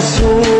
azul.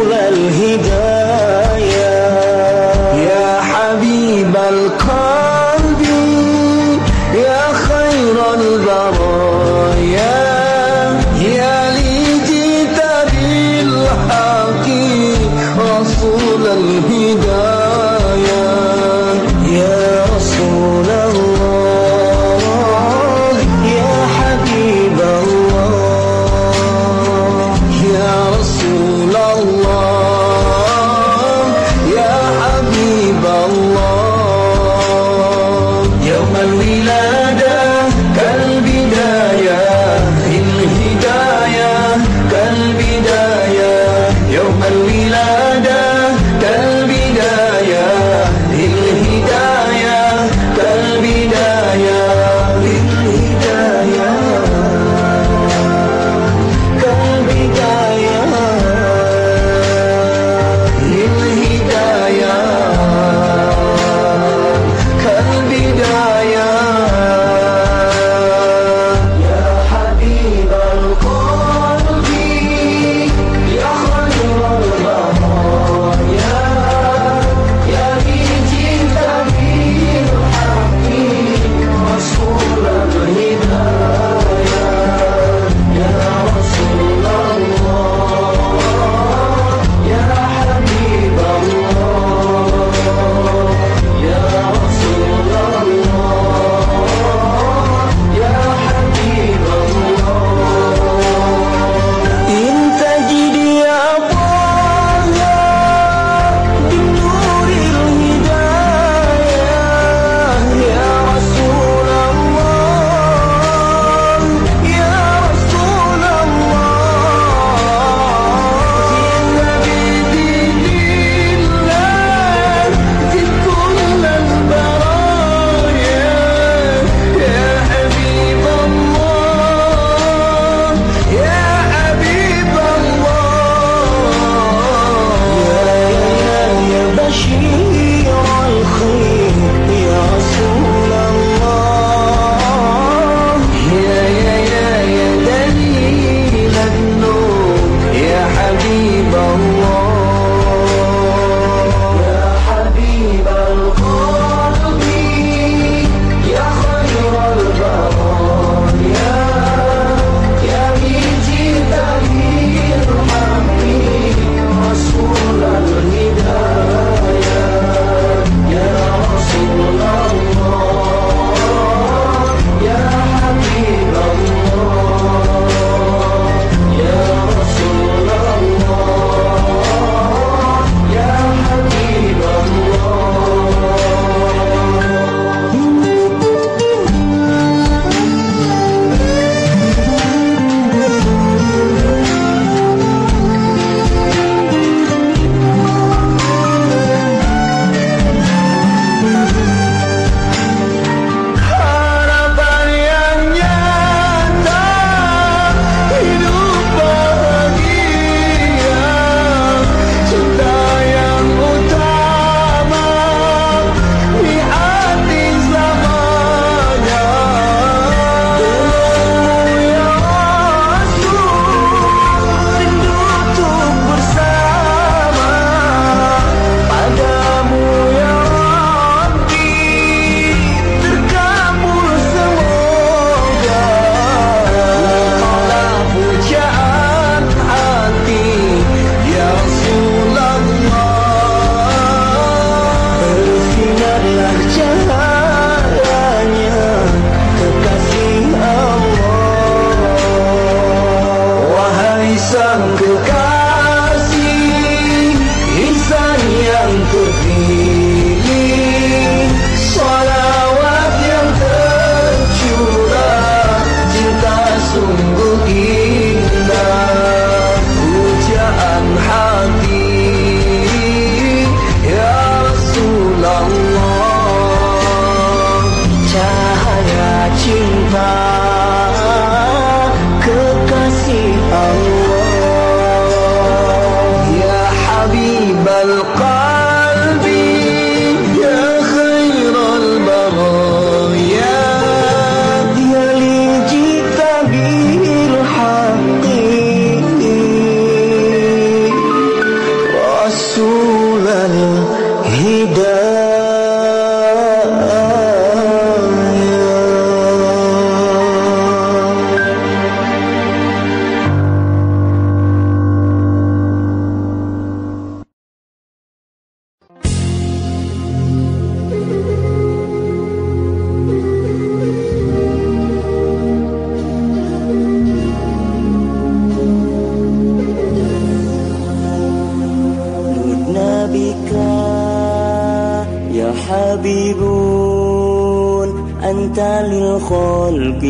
أنت للخلق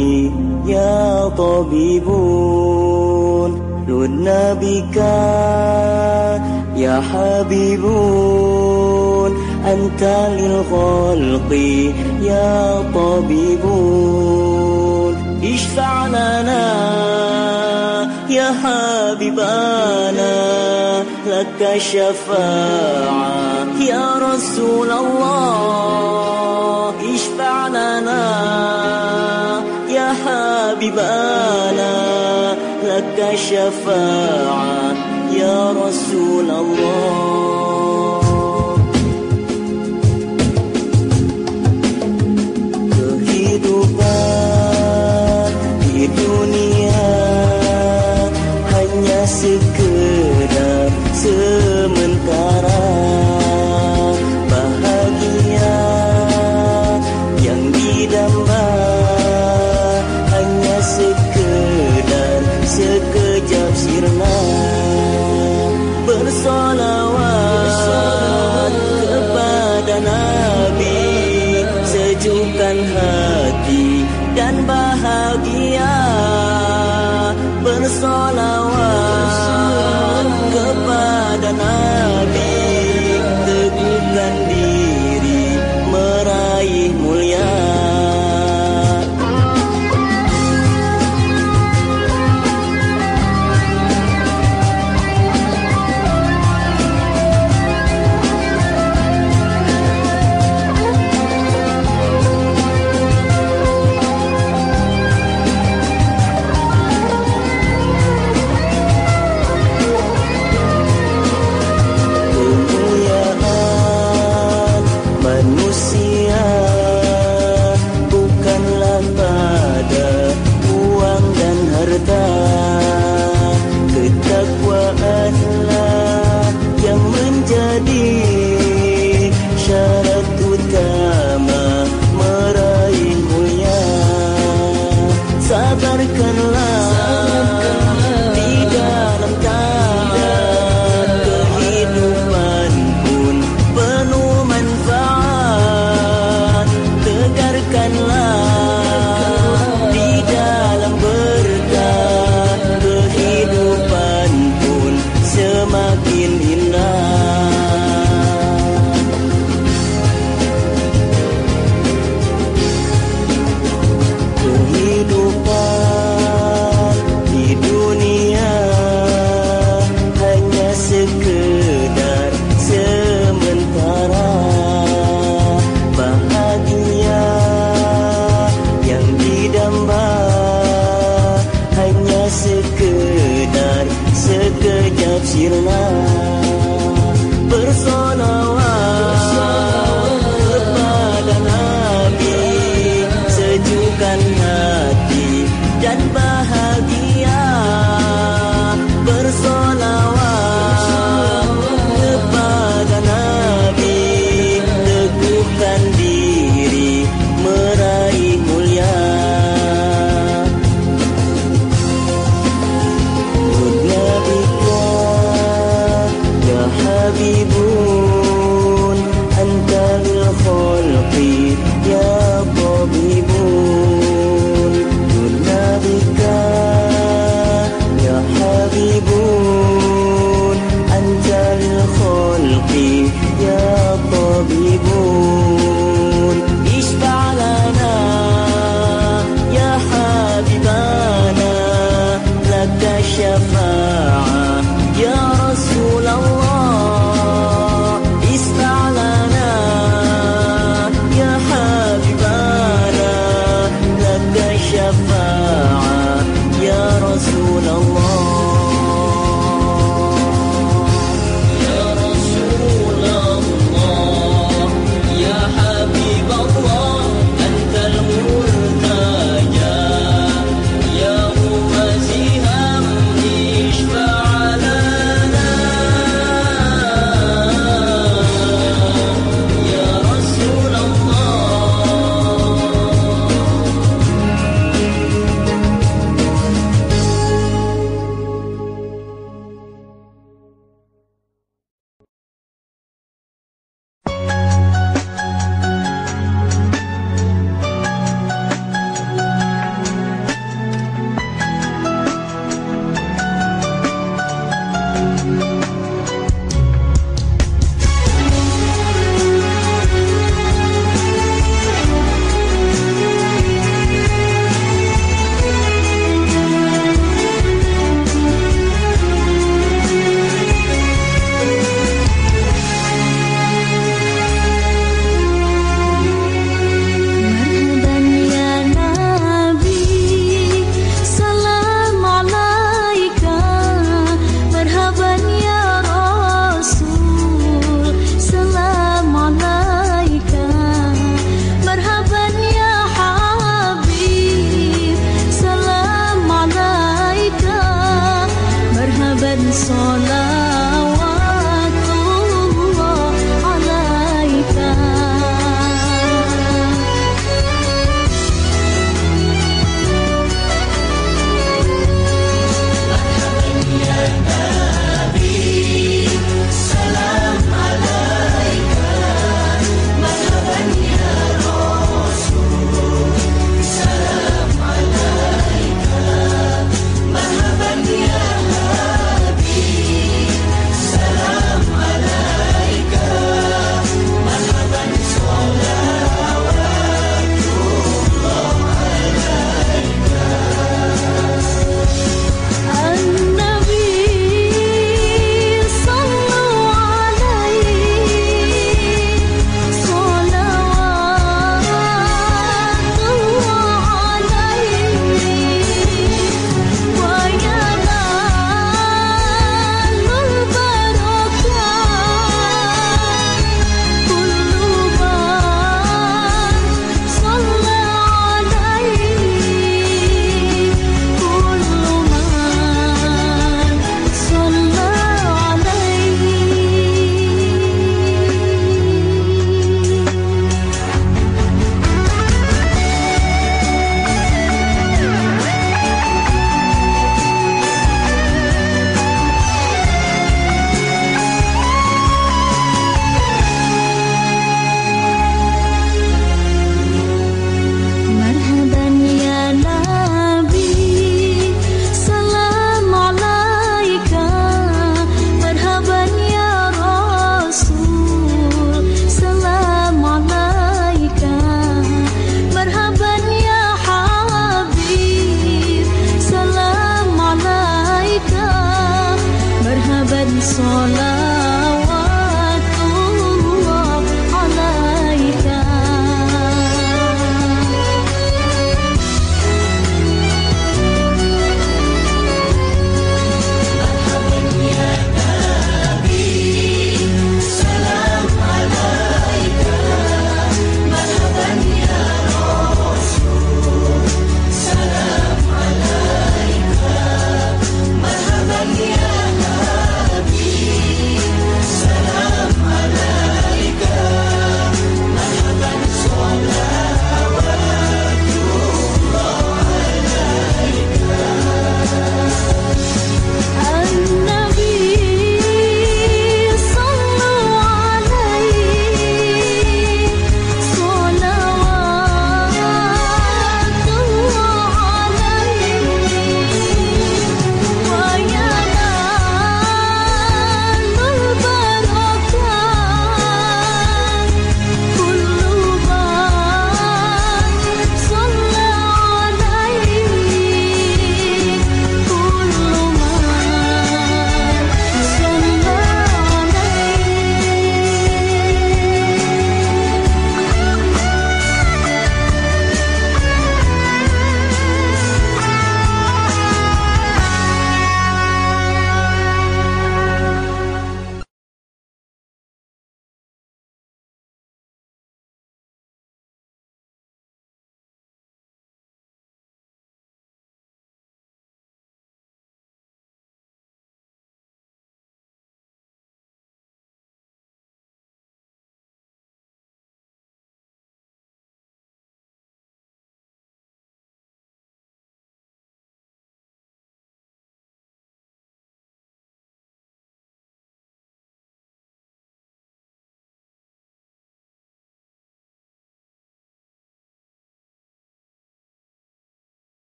يا طبيب. لدنا بك يا حبيب. أنت للخلق يا طبيب. اشفع لنا يا حبيبنا لك الشفاعة يا رسول الله. اشفع لنا يا حبيبنا لك الشفاعة يا رسول الله. na